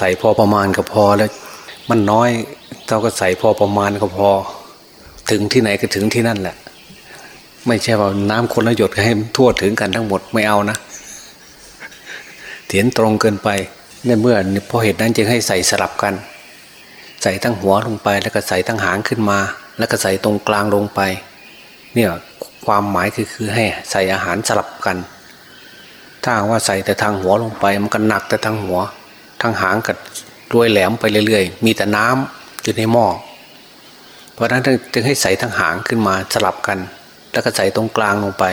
ใส่พอประมาณก็พอแล้ว มันน้อยเราก็ใส่พอประมาณก็พอ ถึงที่ไหนก็ถึงที่นั่นแหละ ไม่ใช่ว่าน้ำคนละหยดให้ทั่วถึงกันทั้งหมดไม่เอานะเถียนตรงเกินไปในเมื่อเพราะเหตุนั้นจึงให้ใส่สลับกัน ใส่ทั้งหัวลงไป แล้วก็ใส่ทั้งหางขึ้นมา แล้วก็ใส่ตรงกลางลงไป เนี่ยความหมายคือคือให้ใส่อาหารสลับกัน ถ้าว่าใส่แต่ทางหัวลงไป มันก็หนักแต่ทางหัว ทางหางกับด้วยแหลมไปเรื่อยๆ มีแต่น้ำอยู่ในหม้อเพราะนั้นจึงให้ใส่ทั้งหางขึ้นมาสลับกัน แล้วก็ใส่ตรงกลางลงไป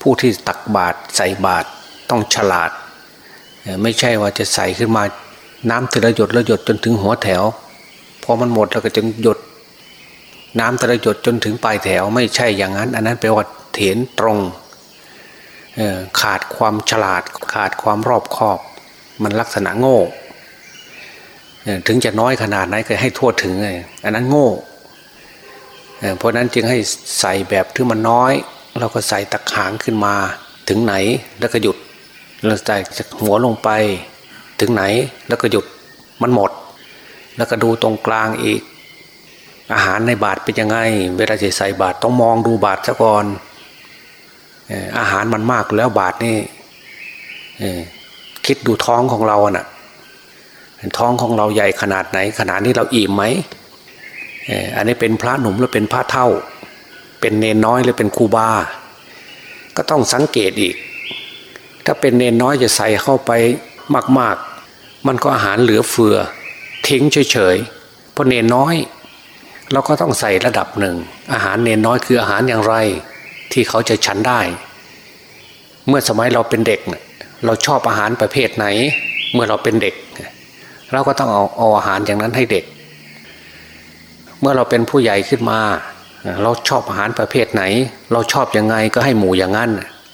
ผู้ที่ตักบาตรใส่บาตรต้องฉลาด ไม่ใช่ว่าจะใส่ขึ้นมาน้ำแต่ละหยดละหยดจนถึงหัวแถวพอมันหมดแล้วก็จึงหยด น้ำแต่ละหยดจนถึงปลายแถว ไม่ใช่อย่างนั้น อันนั้นแปลว่าเถียนตรงขาดความฉลาดขาดความรอบคอบ มันลักษณะโง่ถึงจะน้อยขนาดไหนก็ให้ทั่วถึงไงอันนั้นโง่เพราะนั้นจึงให้ใส่แบบที่มันน้อย เราก็ใส่ตะขางขึ้นมาถึงไหนแล้วก็หยุดเราใส่จากหัวลงไปถึงไหนแล้วก็หยุดมันหมด แล้วก็ดูตรงกลางอีก อาหารในบาทเป็นยังไง เวลาจะใส่บาทต้องมองดูบาทซะก่อนอาหารมันมากแล้วบาทนี่ คิดดูท้องของเราน่ะท้องของเราใหญ่ขนาดไหน ขนาดนี้เราอิ่มไหมอันนี้เป็นพระหนุ่มหรือเป็นพระเท่า เป็นเนนน้อยหรือเป็นครูบา ก็ต้องสังเกตอีก ถ้าเป็นเนนน้อยจะใส่เข้าไปมาก ๆ มันก็อาหารเหลือเฟือ ทิ้งเฉยๆเพราะเนนน้อย เราก็ต้องใส่ระดับหนึ่ง อาหารเนนน้อยคืออาหารอย่างไร ที่เขาจะฉันได้ เมื่อสมัยเราเป็นเด็กเนี่ย เราชอบอาหารประเภทไหน เมื่อเราเป็นเด็ก เราก็ต้องเอาเอาอาหารอย่างนั้นให้เด็ก เมื่อเราเป็นผู้ใหญ่ขึ้นมา เราชอบอาหารประเภทไหน เราชอบยังไงก็ให้หมูอย่างนั้น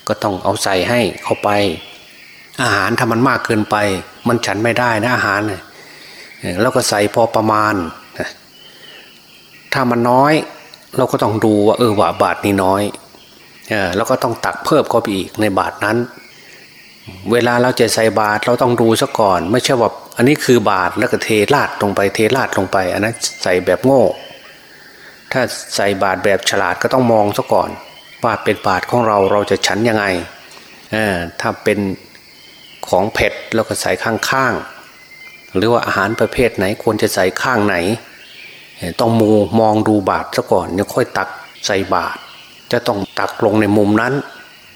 ก็ต้องเอาใส่ให้เข้าไป อาหารถ้ามันมากเกินไป มันฉันไม่ได้นะอาหารเราก็ใส่พอประมาณ ถ้ามันน้อย เราก็ต้องดูว่าเออว่าบาทนี้น้อยแล้วก็ต้องตักเพิ่มเข้าไปอีกในบาทนั้น เวลาเราจะใส่บาตรเราต้องดูซะก่อน ไม่ใช่ว่าอันนี้คือบาตรแล้วก็เทราดลงไปเทราดลงไป อันนั้นใส่แบบโง่ ถ้าใส่บาตรแบบฉลาดก็ต้องมองซะก่อน ว่าเป็นบาตรของเราเราจะฉันยังไงถ้าเป็นของเผ็ดเราก็ใส่ข้างๆหรือว่าอาหารประเภทไหนควรจะใส่ข้างไหน ต้องมูมองดูบาตรซะก่อนเนี่ยค่อยตักใส่บาตรจะต้องตักลงในมุมนั้น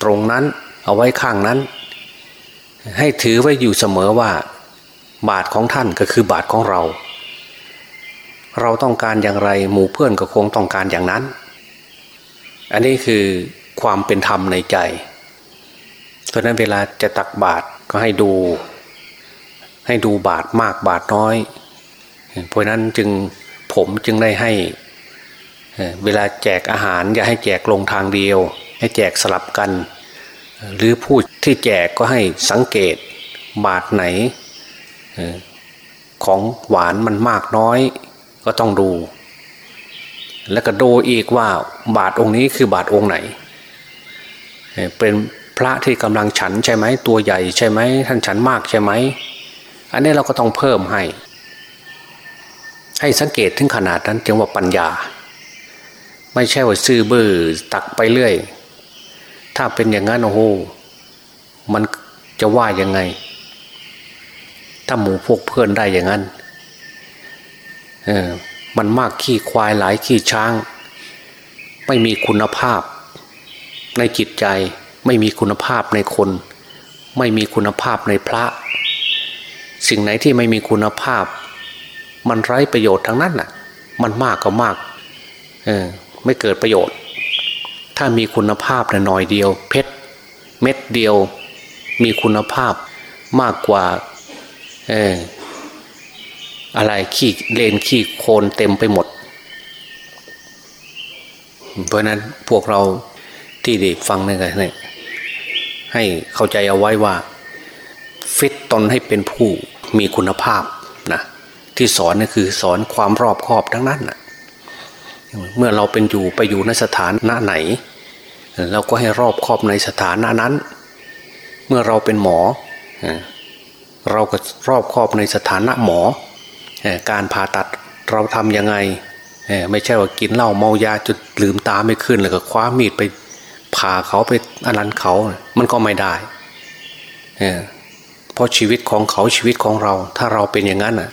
ตรงนั้นเอาไว้ข้างนั้น ให้ถือไว้อยู่เสมอว่า บาทของท่านก็คือบาทของเรา เราต้องการอย่างไรหมู่เพื่อนก็คงต้องการอย่างนั้น อันนี้คือความเป็นธรรมในใจเพราะนั้นเวลาจะตักบาทก็ให้ดู ให้ดูบาทมากบาทน้อย เพราะนั้นจึงผมจึงได้ให้เวลาแจกอาหารอย่าให้แจกลงทางเดียว ให้แจกสลับกัน หรือผู้ที่แจกก็ให้สังเกตบาทไหนของหวานมันมากน้อยก็ต้องดู แล้วก็ดูอีกว่าบาทองค์นี้คือบาทองค์ไหน เป็นพระที่กำลังฉันใช่ไหมตัวใหญ่ใช่ไหมท่านฉันมากใช่ไหมอันนี้เราก็ต้องเพิ่มให้ ให้สังเกตถึงขนาดนั้นจึงว่าปัญญา ไม่ใช่ว่าซื้อเบอร์ตักไปเรื่อย ถ้าเป็นอย่างนั้นโอ้โหมันจะว่ายังไง ถ้าหมูพวกเพื่อนได้อย่างนั้นเออมันมากขี้ควายหลายขี้ช้าง ไม่มีคุณภาพ ในจิตใจไม่มีคุณภาพในคน ไม่มีคุณภาพในพระ สิ่งไหนที่ไม่มีคุณภาพ มันไร้ประโยชน์ทั้งนั้นน่ะ มันมากก็มากเออไม่เกิดประโยชน์ ถ้ามีคุณภาพหน่อยเดียว เพชรเม็ดเดียว มีคุณภาพมากกว่าเอออะไรขี้เลนขี้โคลนเต็มไปหมด เพราะนั้นพวกเราที่ได้ฟังนี่ไงเนี่ยให้เข้าใจเอาไว้ว่า ฟิตตนให้เป็นผู้มีคุณภาพนะที่สอนนี่คือสอนความรอบคอบทั้งนั้นนะ เมื่อเราเป็นอยู่ไปอยู่ในสถานะไหน เราก็ให้รอบครอบในสถานะนั้น เมื่อเราเป็นหมอ เราก็รอบครอบในสถานะหมอ การผ่าตัดเราทำยังไง ไม่ใช่ว่ากินเหล้าเมายาจนลืมตาไม่ขึ้น แล้วก็คว้ามีดไปผ่าเขาไปอนันเขา มันก็ไม่ได้เพราะชีวิตของเขาชีวิตของเรา ถ้าเราเป็นอย่างนั้นอะ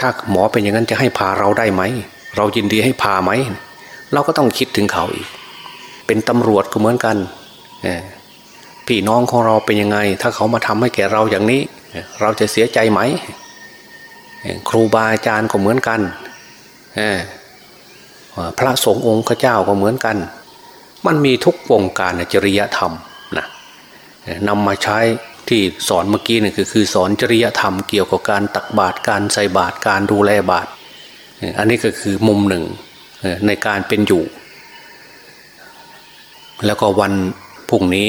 ถ้าหมอเป็นอย่างนั้นจะให้ผ่าเราได้ไหม เรายินดีให้ผ่าไหม เราก็ต้องคิดถึงเขาอีก เป็นตำรวจก็เหมือนกันพี่น้องของเราเป็นยังไง ถ้าเขามาทำให้แก่เราอย่างนี้ เราจะเสียใจไหม ครูบาอาจารย์ก็เหมือนกันพระสงฆ์องค์ข้าเจ้าก็เหมือนกัน มันมีทุกวงการจริยธรรมนะนำมาใช้ที่สอนเมื่อกี้นี่คือคือสอนจริยธรรมเกี่ยวกับการตักบาตรการใส่บาตรการดูแลบาตร อันนี้ก็คือมุมหนึ่งในการเป็นอยู่ แล้วก็วันพรุ่งนี้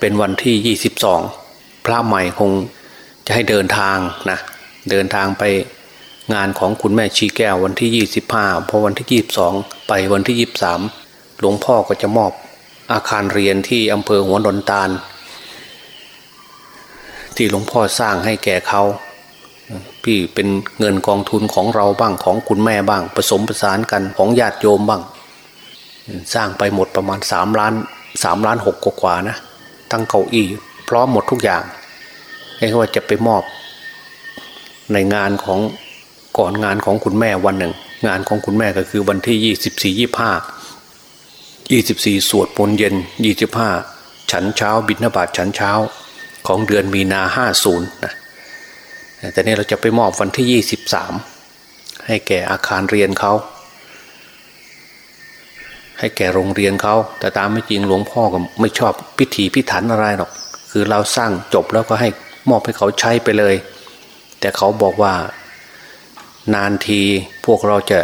เป็นวันที่ 22 พระใหม่คงจะให้เดินทางนะเดินทางไปงานของคุณแม่ชีแก้ววันที่ 25 พอวันที่ 22 ไปวันที่ 23 หลวงพ่อก็จะมอบอาคารเรียนที่อำเภอหัวดนตาล ที่หลวงพ่อสร้างให้แก่เขา พี่เป็นเงินกองทุนของเราบ้างของคุณแม่บ้าง ผสมผสานกันของญาติโยมบ้าง สร้างไปหมดประมาณสามล้านสามล้านหกกว่านะทั้งเก้าอี้พร้อมหมดทุกอย่างให้ว่าจะไปมอบ ในงานของก่อนงานของคุณแม่วันหนึ่ง งานของคุณแม่ก็คือวันที่ยี่สิบสี่ยี่ห้ายี่สิบสี่สวดปนเย็นยี่สิบห้าฉันเช้าบิณฑบาตฉันเช้าของเดือนมีนาห้าศูนย์นะ แต่นี้เราจะไปมอบวันที่ยี่สิบสามให้แก่อาคารเรียนเขาให้แก่โรงเรียนเขา แต่ตามไม่จริงหลวงพ่อก็ไม่ชอบพิธีพิถันอะไรหรอก คือเราสร้างจบแล้วก็ให้มอบให้เขาใช้ไปเลย แต่เขาบอกว่า นานทีพวกเราจะ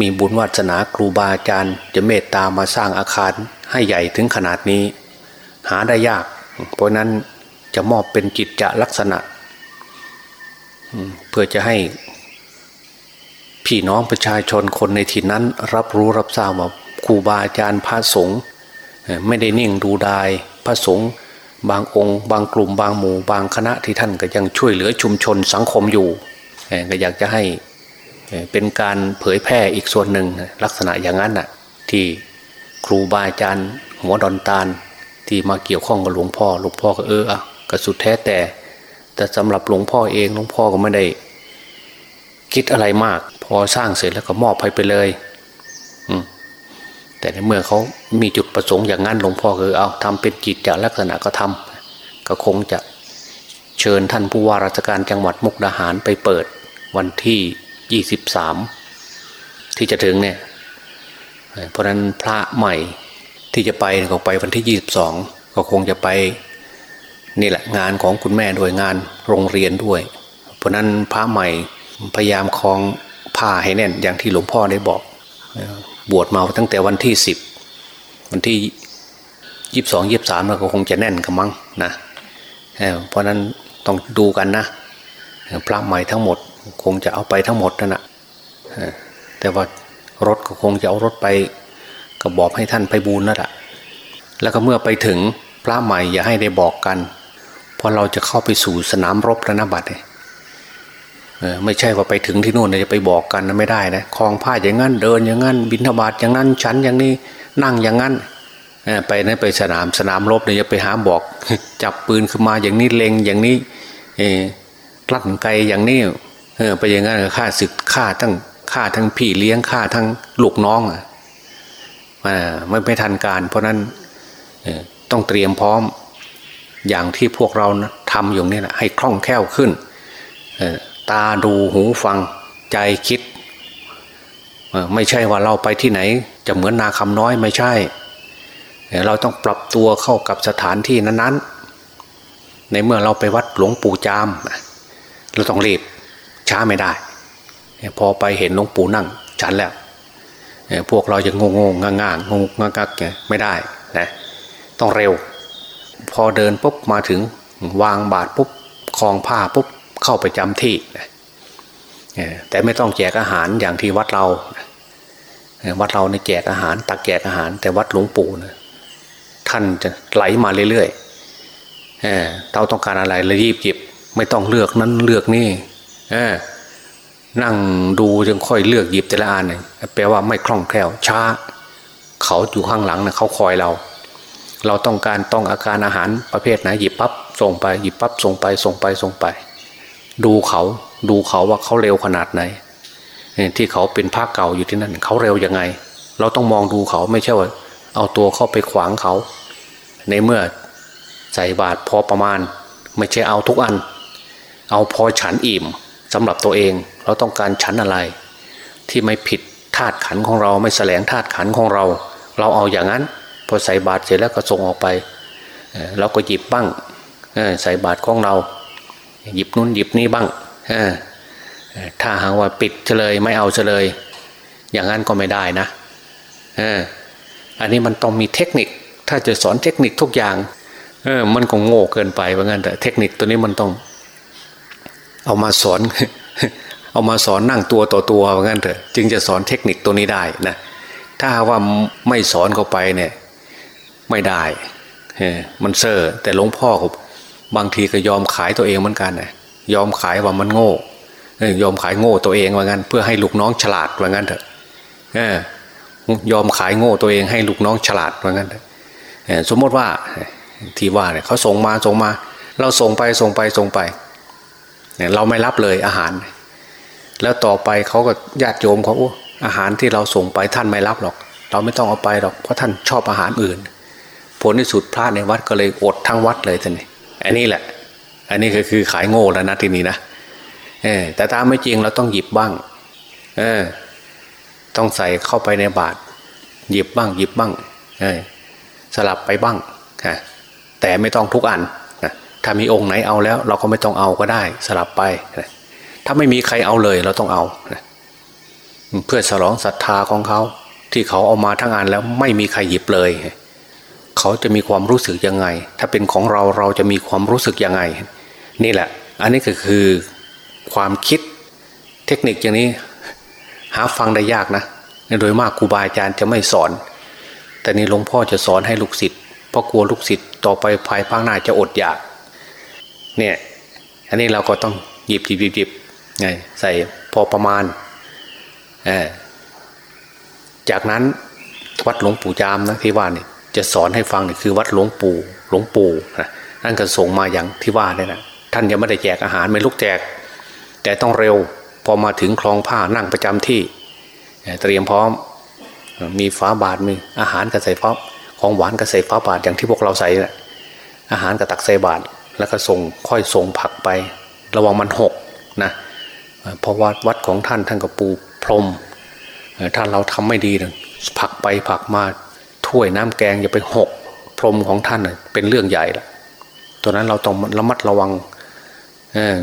มีบุญวัสนาครูบาอาจารย์ จะเมตตามาสร้างอาคารให้ใหญ่ถึงขนาดนี้ หาได้ยาก เพราะนั้นจะมอบเป็นกิจจะลักษณะ เพื่อจะให้พี่น้องประชาชนคนในถิ่นนั้น รับรู้รับทราบว่าครูบาอาจารย์พระสงฆ์ไม่ได้นิ่งดูดายพระสงฆ์บางองค์ บางกลุ่มบางหมู่ บางคณะที่ท่านก็ยังช่วยเหลือชุมชนสังคมอยู่ก็อยากจะให้เป็นการเผยแพร่อีกส่วนหนึ่งลักษณะอย่างนั้นน่ะที่ครูบาอาจารย์หัวดอนตาลที่มาเกี่ยวข้องกับหลวงพ่อหลวงพ่อก็เอออะก็สุดแท้แต่ แต่สำหรับหลวงพ่อเองหลวงพ่อก็ไม่ได้ คิดอะไรมาก พอสร้างเสร็จแล้วก็มอบให้ไปเลย อืมแต่ในเมื่อเขามีจุดประสงค์อย่างนั้นหลวงพ่อคือเอาทำเป็นจิตจะลักษณะก็ทำก็คงจะเชิญท่านผู้ว่าราชการจังหวัดมุกดาหารไปเปิดวันที่ยี่สิบสามที่จะถึงเนี่ย เพราะนั้นพระใหม่ที่จะไปก็ไปวันที่ยี่สิบสองก็คงจะไป นี่แหละงานของคุณแม่ด้วยงานโรงเรียนด้วย เพราะนั้นพระใหม่พยายามคลองผ้าให้แน่นอย่างที่หลวงพ่อได้บอก บวชมาตั้งแต่วันที่สิบวันที่ยี่สองยี่สามเราก็คงจะแน่นกันมั้งนะเพราะนั้นต้องดูกันนะพระใหม่ทั้งหมดคงจะเอาไปทั้งหมดนั่นแหะแต่ว่ารถก็คงจะเอารถไปก็บอกให้ท่านไปบูนนั่นแหละแล้วก็เมื่อไปถึงพระใหม่อย่าให้ได้บอกกัน ราะเราจะเข้าไปสู่สนามรบแล้วนะบัดเนี่ยไม่ใช่ว่าไปถึงที่นู่นจะไปบอกกันนะไม่ได้นะคลองผ้าอย่างนั้นเดินอย่างนั้น บินทบาทอย่างนั้นชั้นอย่างนี้นั่งอย่างนั้นไปนั้นไปสนามสนามรบเนี่ยจะไปหาบอก จับปืนขึ้นมาอย่างนี้เล็งอย่างนี้ลั่นไกอย่างนี้ไปอย่างนั้นฆ่าศึกฆ่าทั้งฆ่าทั้งพี่เลี้ยงฆ่าทั้งลูกน้องอะไม่ไม่ทันการ เพราะนั้นต้องเตรียมพร้อม อย่างที่พวกเราทำอยู่นี่แหละให้คล่องแคล่วขึ้น ตาดูหูฟังใจคิด ไม่ใช่ว่าเราไปที่ไหน จะเหมือนนาคำน้อยไม่ใช่ เราต้องปรับตัวเข้ากับสถานที่นั้นๆ ในเมื่อเราไปวัดหลวงปู่จาม เราต้องรีบช้าไม่ได้ พอไปเห็นหลวงปู่นั่งฉันแล้วพวกเราจะงงงง่างงงงักไม่ได้นะต้องเร็ว พอเดินปุ๊บมาถึงวางบาทปุ๊บคลองผ้าปุ๊บเข้าไปจำที่แต่ไม่ต้องแจกอาหารอย่างที่วัดเราวัดเราในแจกอาหาร ตักแจกอาหาร แต่วัดหลวงปู่นะท่านจะไหลมาเรื่อยเออเราต้องการอะไรเลยรีบหยิบ ไม่ต้องเลือกนั้นเลือกนี่เออนั่งดูจนค่อยเลือกหยิบแต่ละอันเนี่ยแปลว่าไม่คล่องแคล่วช้า เขาอยู่ข้างหลังนะเขาคอยเรา เราต้องการต้องอาการอาหารประเภทไหนหยิบปั๊บส่งไปหยิบปั๊บส่งไปส่งไปส่งไป ดูเขาดูเขาว่าเขาเร็วขนาดไหนที่เขาเป็นภาคเก่าอยู่ที่นั่นเขาเร็วยังไง เราต้องมองดูเขาไม่ใช่ว่าเอาตัวเข้าไปขวางเขา ในเมื่อใส่บาตรพอประมาณ ไม่ใช่เอาทุกอัน เอาพอฉันอิ่มสำหรับตัวเอง เราต้องการฉันอะไร ที่ไม่ผิดธาตุขันของเราไม่แสลงธาตุขันของเรา เราเอาอย่างนั้น พอใส่บาตรเสร็จแล้วก็ส่งออกไปเราก็หยิบบ้างใส่บาตรของเรา หยิบนู้นหยิบนี่บ้างถ้าหากว่าปิดเฉลยไม่เอาเฉลย อย่างนั้นก็ไม่ได้นะอันนี้มันต้องมีเทคนิค ถ้าจะสอนเทคนิคทุกอย่างเออมันก็โง่เกินไปว่างั้นแต่เทคนิคตัวนี้มันต้อง เอามาสอน เอามาสอนนั่งตัวต่อตัวว่างั้นเถอะจึงจะสอนเทคนิคตัวนี้ได้นะถ้าว่าไม่สอนเข้าไปเนี่ย ไม่ได้มันเซอร์แต่หลวงพ่อบางทีก็ยอมขายตัวเองเหมือนกันนะยอมขายว่ามันโง่ยอมขายโง่ตัวเองว่างั้น เพื่อให้ลูกน้องฉลาดว่างั้นเถอะยอมขายโง่ตัวเองให้ลูกน้องฉลาดว่างั้นสมมติว่าที่ว่าเนี่ยเขาส่งมาส่งมา เราส่งไปส่งไปส่งไปเนี่ยเราไม่รับเลยอาหาร แล้วต่อไปเขาก็ญาติโยมเขาอาหารที่เราส่งไปท่านไม่รับหรอก เราไม่ต้องเอาไปหรอกเพราะท่านชอบอาหารอื่น ผลที่สุดพระในวัดก็เลยอดทั้งวัดเลยท่านนี่อันนี้แหละ อันนี้ก็คือขายโง่แล้วนะทีนี้นะเออแต่ตามไม่จริงเราต้องหยิบบ้าง เออ ต้องใส่เข้าไปในบาตรหยิบบ้าง หยิบบ้าง เออ สลับไปบ้างฮะแต่ไม่ต้องทุกอันนะถ้ามีองค์ไหนเอาแล้ว เราก็ไม่ต้องเอาก็ได้ สลับไปนะถ้าไม่มีใครเอาเลยเราต้องเอานะเพื่อฉลองศรัทธาของเขา ที่เขาเอามาทั้งอันแล้วไม่มีใครหยิบเลย เขาจะมีความรู้สึกยังไง ถ้าเป็นของเราเราจะมีความรู้สึกยังไง นี่แหละ อันนี้ก็คือความคิดเทคนิคอย่างนี้ หาฟังได้ยากนะโดยมากครูบาอาจารย์จะไม่สอน แต่นี่หลวงพ่อจะสอนให้ลูกศิษย์เพราะกลัวลูกศิษย์ต่อไปภายภาคหน้าจะอดอยาก เนี่ย อันนี้เราก็ต้องหยิบหยิบหยิบหยิบไงใส่พอประมาณจากนั้นวัดหลวงปู่จามนะที่ว่านี่ จะสอนให้ฟังนี่คือวัดหลวงปู่หลวงปู่นะนั่นก็ส่งมาอย่างที่ว่าเนี่ยนะท่านยังไม่ได้แจกอาหารไม่ลุกแจก แต่ต้องเร็วพอมาถึงคลองผ้านั่งประจำที่ เตรียมพร้อมมีฟ้าบาทมีอาหารกระใส่ฟ้าของหวานกระใส่ฟ้าบาทอย่างที่พวกเราใส่นะอาหารกระตักใส่บาทแล้วก็ส่งค่อยส่งผักไป ระวังมันหกนะเพราะว่าวัดของท่านท่านก็ปูพรมท่านเราทำไม่ดีนะผักไปผักมา ถ้วยน้ำแกงอย่าไปหกพรมของท่านเป็นเรื่องใหญ่ละตัวนั้นเราต้องระมัดระวัง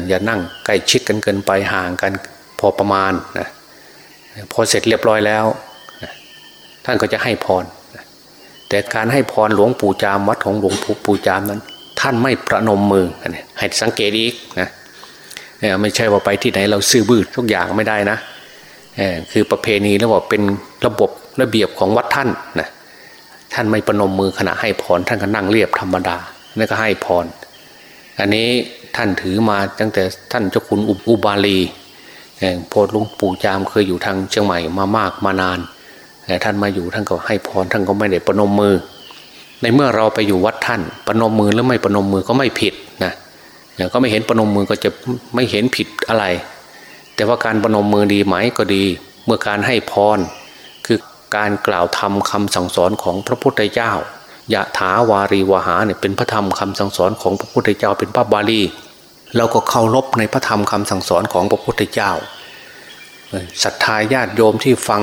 อย่านั่งใกล้ชิดกันเกินไปห่างกันพอประมาณนะพอเสร็จเรียบร้อยแล้วท่านก็จะให้พร แต่การให้พรหลวงปู่จามวัดของหลวงปู่จามนั้น ท่านไม่ประนมมือให้สังเกตอีกนะไม่ใช่ว่าไปที่ไหนเราซื้อบื้อทุกอย่างไม่ได้นะคือประเพณีแล้วว่าเป็นระบบระเบียบของวัดท่านนะ ท่านไม่ประนมมือขณะให้พรท่านก็นั่งเรียบธรรมดาแล้วก็ให้พร อันนี้ท่านถือมาตั้งแต่ท่านเจ้าคุณอุบาลีโพอหลวงปู่จามเคยอยู่ทางเชียงใหม่มามากมานานแต่ท่านมาอยู่ท่านก็ให้พรท่านก็ไม่ได้ประนมมือ ในเมื่อเราไปอยู่วัดท่านประนมมือหรือไม่ประนมมือก็ไม่ผิดนะก็ไม่เห็นประนมมือก็จะไม่เห็นผิดอะไร แต่ว่าการประนมมือดีไหมก็ดี เมื่อการให้พร การกล่าวธรรมคาสั่งสอนของพระพุทธเจ้ายะถาวารีวหาเนี่ยเป็นพระธรรมคำสั่งสอนของพระพุทธเจ้าเป็นพระบาลีเราก็เคารพในพระธรรมคำสั่งสอนของพระพุทธเจ้าศรัทธาญาติโยมที่ฟัง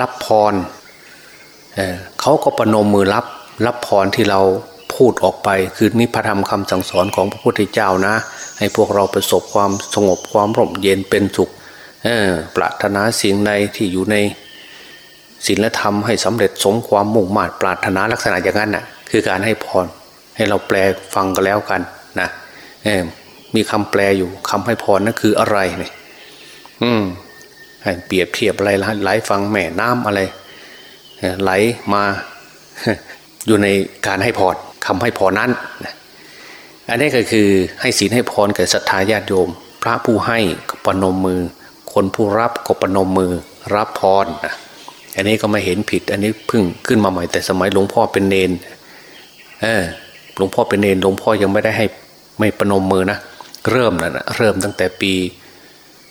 รับพรเเขาก็ประนมมือรับรับพรที่เราพูดออกไป คือนิพพธรรมคำสั่งสอนของพระพุทธเจ้านะ ให้พวกเราประสบความสงบความร่มเย็นเป็นสุขปรารถนาสิ่งใดที่อยู่ใน ศีลธรรมให้สำเร็จสมความมุ่งมา่ปรารถนาลักษณะอย่างนั้นน่ะคือการให้พร ให้เราแปลฟังกันแล้วกันนะมีคำแปลอยู่คำให้พรนั่นคืออะไรเนี่ยอืมให้เปรียบเทียบอะไรไหลฟังแม่น้ำอะไรไหลมาอยู่ในการให้พรคำให้พรนั้นอันนี้ก็คือให้ศีลให้พรแก่ศรัทธาญาติโยม พระผู้ให้ก็ปนมมือ คนผู้รับก็ปนมมือรับพรนะ อันนี้ก็ไม่เห็นผิด อันนี้เพิ่งขึ้นมาใหม่แต่สมัยหลวงพ่อเป็นเนนเออหลวงพ่อเป็นเนนหลวงพ่อยังไม่ได้ให้ไม่ปนมมือนะเริ่มนะนะเริ่มตั้งแต่ปี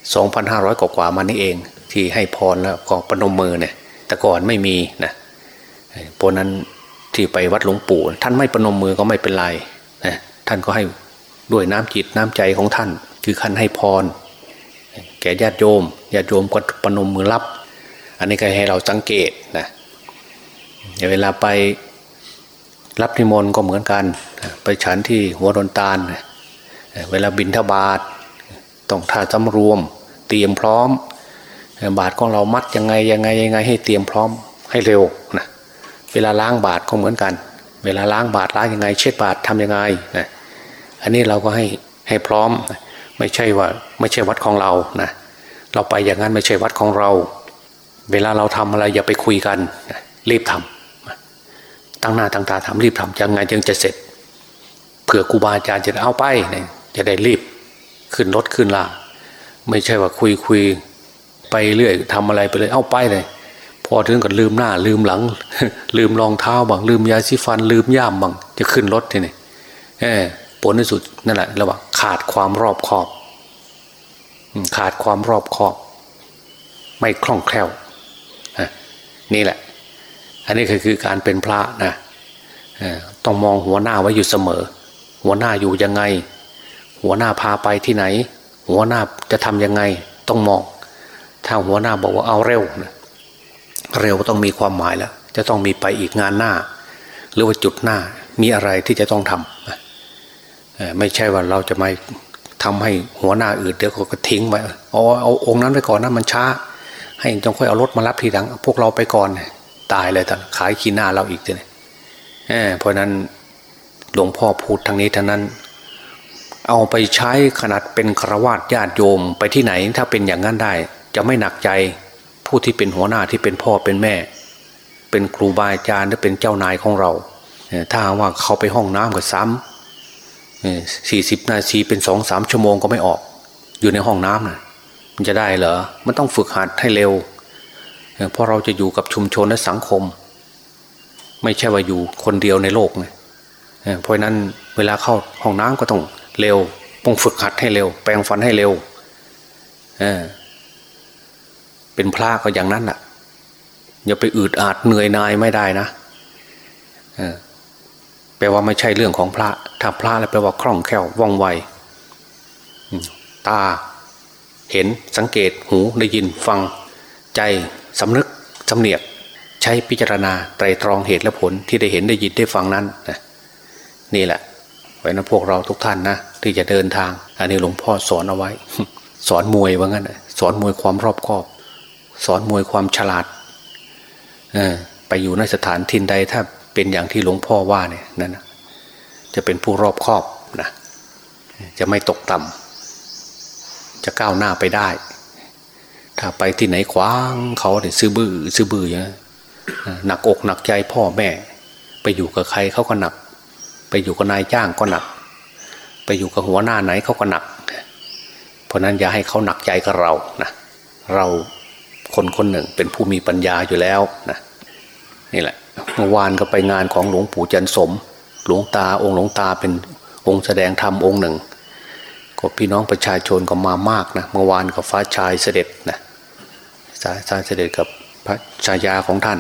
2,500 กว่าๆมานี่เอง ที่ให้พรแล้วก็ปนมมือเนี่ย แต่ก่อนไม่มีนะเพราะนั้นที่ไปวัดหลวงปู่ ท่านไม่ปนมมือก็ไม่เป็นไรนะท่านก็ให้ด้วยน้ำจิตน้ำใจของท่าน คือขันให้พร แก่ญาติโยมญาติโยมก็ปนมมือรับ อันนี้ก็ให้เราสังเกตนะเวลาไปรับนิมนต์ก็เหมือนกัน ไปฉันที่หัวดนตาล เวลาบินทบาทต้องท่าสำรวม เตรียมพร้อม บาทของเรามัดยังไงยังไงยังไงให้เตรียมพร้อมให้เร็วนะเวลาล้างบาทก็เหมือนกัน เวลาล้างบาทล้างยังไง เช็ดบาททำยังไงนะอันนี้เราก็ให้ให้พร้อม ไม่ใช่ว่าไม่ใช่วัดของเรานะเราไปอย่างนั้นไม่ใช่วัดของเรา เวลาเราทำอะไรอย่าไปคุยกันรีบทำตั้งหน้าตั้งตาทำรีบทำยังไงจึงจะเสร็จเผื่อครูบาอาจารย์จะเอาไปจะได้รีบขึ้นรถขึ้นลาไม่ใช่ว่าคุยคุยไปเรื่อยทำอะไรไปเลยเอาไปเลย พอถึงกับลืมหน้า ลืมหลัง ลืมรองเท้าบางลืมยาสีฟัน ลืมย่ามบางจะขึ้นรถทีนี่เออผลที่สุดนั่นแหละระหว่าขาดความรอบคอบ ขาดความรอบคอบ ไม่คล่องแคล่ว นี่แหละ อันนี้คือการเป็นพระนะต้องมองหัวหน้าไว้อยู่เสมอ หัวหน้าอยู่ยังไง หัวหน้าพาไปที่ไหน หัวหน้าจะทำยังไง ต้องมอง ถ้าหัวหน้าบอกว่าเอาเร็วนะเร็วต้องมีความหมายแล้วจะต้องมีไปอีกงานหน้า หรือว่าจุดหน้ามีอะไรที่จะต้องทำไม่ใช่ว่าเราจะไม่ทำให้หัวหน้าอื่นเดี๋ยวก็ทิ้งไว้เอาเอาองค์นั้นไปก่อนนะมันช้า ให้จงค่อยเอารถมารับทีหลัง พวกเราไปก่อน ตายเลยท่านขายขี้หน้าเราอีกเลยเพราะนั้นหลวงพ่อพูดทางนี้ทางนั้น เอาไปใช้ขนาดเป็นครวญญาติโยมไปที่ไหน ถ้าเป็นอย่างนั้นได้ จะไม่หนักใจผู้ที่เป็นหัวหน้าที่เป็นพ่อเป็นแม่ เป็นครูบาอาจารย์หรือเป็นเจ้านายของเราถ้าว่าเขาไปห้องน้ำกับซ้ำสี่สิบนาทีเป็นสองสามชั่วโมงก็ไม่ออก อยู่ในห้องน้ำนะ มันจะได้เหรอ มันต้องฝึกหัดให้เร็ว เพราะเราจะอยู่กับชุมชนและสังคม ไม่ใช่ว่าอยู่คนเดียวในโลกไงเพราะนั้นเวลาเข้าห้องน้ำก็ต้องเร็วต้องฝึกหัดให้เร็ว แปลงฟันให้เร็วเเป็นพระก็อย่างนั้นแหละอย่าไปอืดอาดเหนื่อยนายไม่ได้นะแปลว่าไม่ใช่เรื่องของพระ ถ้าพระแล้วแปลว่าคล่องแคล่วว่องไวตา เห็นสังเกตหูได้ยินฟัง ใจสำนึกสำเนียก ใช้พิจารณาไตรตรองเหตุและผลที่ได้เห็นได้ยินได้ฟังนั้นนี่แหละไว้นะพวกเราทุกท่านนะที่จะเดินทาง อันนี้หลวงพ่อสอนเอาไว้ สอนมวยว่างั้นสอนมวยความรอบคอบ สอนมวยความฉลาดไปอยู่ในสถานทินใดถ้าเป็นอย่างที่หลวงพ่อว่าเนี่ยนั่นจะเป็นผู้รอบคอบนะจะไม่ตกต่ำ จะก้าวหน้าไปได้ ถ้าไปที่ไหนขว้างเขาเนี่ยซื้อบื้อซื้อบื้ออย่างนี้หนักอกหนักใจพ่อแม่ ไปอยู่กับใครเขาก็หนัก ไปอยู่กับนายจ้างก็หนัก ไปอยู่กับหัวหน้าไหนเขาก็หนัก เพราะนั้นอย่าให้เขาหนักใจกับเรานะเราคนคนหนึ่งเป็นผู้มีปัญญาอยู่แล้วนะนี่แหละเมื่อวานก็ไปงานของหลวงปู่จันสม หลวงตาองค์หลวงตาเป็นองค์แสดงธรรมองค์หนึ่ง ก็พี่น้องประชาชนก็มามากนะเมื่อวานก็ฟ้าชายเสด็จนะสายสายเสด็จกับพระชายาของท่าน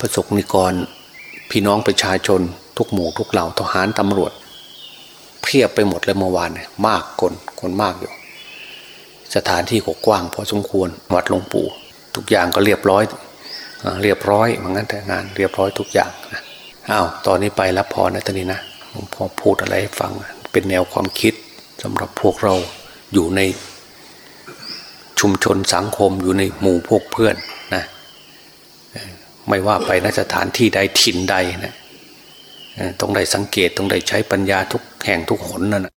ประสบนิกรพี่น้องประชาชนทุกหมู่ทุกเหล่าทหารตำรวจ เพียบไปหมดเลยเมื่อวานเนี่ยมากคนคนมากอยู่ สถานที่กกว้างพอสมควรวัดหลวงปู่ ทุกอย่างก็เรียบร้อย เรียบร้อยเหมือนกันแต่งานเรียบร้อยทุกอย่างนะอ้าวตอนนี้ไปรับพรนะตอนนี้นะหลวงพ่อพูดอะไรให้ฟัง เป็นแนวความคิดสำหรับพวกเราอยู่ในชุมชนสังคมอยู่ในหมู่พวกเพื่อนนะไม่ว่าไปนสถานที่ใดถิ่นใดนะต้องได้สังเกตต้องได้ใช้ปัญญาทุกแห่งทุกหนนั่นนะ